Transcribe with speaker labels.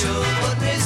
Speaker 1: Deixa eu